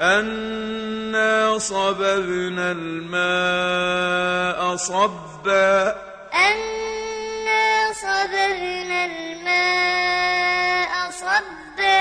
أنا صببنا الماء صبا أنا صببنا الماء صبا